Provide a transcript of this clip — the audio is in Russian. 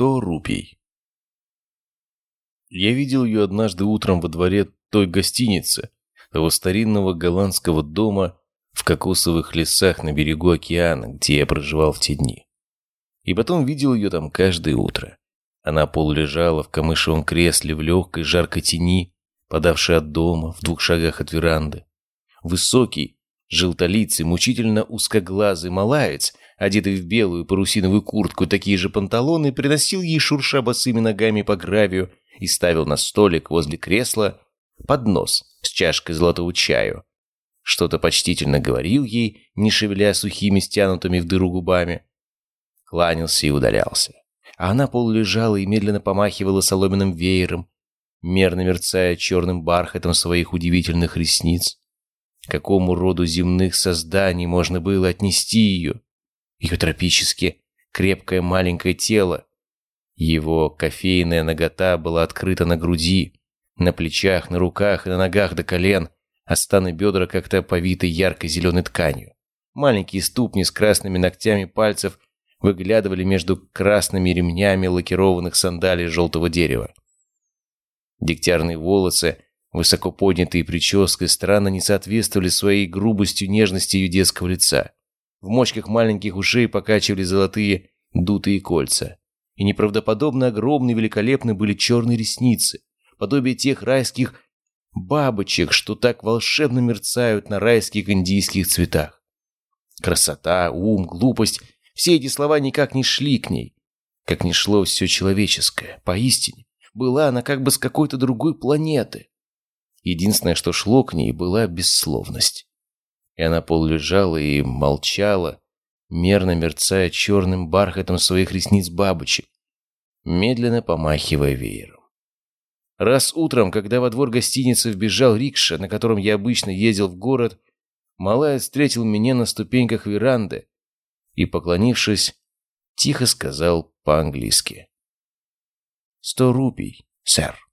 Сто рупий. Я видел ее однажды утром во дворе той гостиницы, того старинного голландского дома в кокосовых лесах на берегу океана, где я проживал в те дни. И потом видел ее там каждое утро. Она полулежала в камышевом кресле в легкой жаркой тени, подавшей от дома, в двух шагах от веранды. Высокий, желтолицый, мучительно узкоглазый малаец одетый в белую парусиновую куртку и такие же панталоны, приносил ей, шурша босыми ногами по гравию, и ставил на столик возле кресла поднос с чашкой золотого чаю. Что-то почтительно говорил ей, не шевеля сухими стянутыми в дыру губами. Кланялся и удалялся. А она полулежала и медленно помахивала соломенным веером, мерно мерцая черным бархатом своих удивительных ресниц. К какому роду земных созданий можно было отнести ее? ее тропически крепкое маленькое тело. Его кофейная нагота была открыта на груди, на плечах, на руках и на ногах до колен, а станы бедра как-то повиты яркой зеленой тканью. Маленькие ступни с красными ногтями пальцев выглядывали между красными ремнями лакированных сандалий желтого дерева. Дегтярные волосы, высоко поднятые прической, странно не соответствовали своей грубостью нежности ее детского лица. В мочках маленьких ушей покачивали золотые дутые кольца. И неправдоподобно огромные великолепны были черные ресницы, подобие тех райских бабочек, что так волшебно мерцают на райских индийских цветах. Красота, ум, глупость — все эти слова никак не шли к ней, как не шло все человеческое. Поистине, была она как бы с какой-то другой планеты. Единственное, что шло к ней, была бессловность и она полулежала и молчала, мерно мерцая черным бархатом своих ресниц бабочек, медленно помахивая веером. Раз утром, когда во двор гостиницы вбежал рикша, на котором я обычно ездил в город, Малая встретил меня на ступеньках веранды и, поклонившись, тихо сказал по-английски. «Сто рупий, сэр».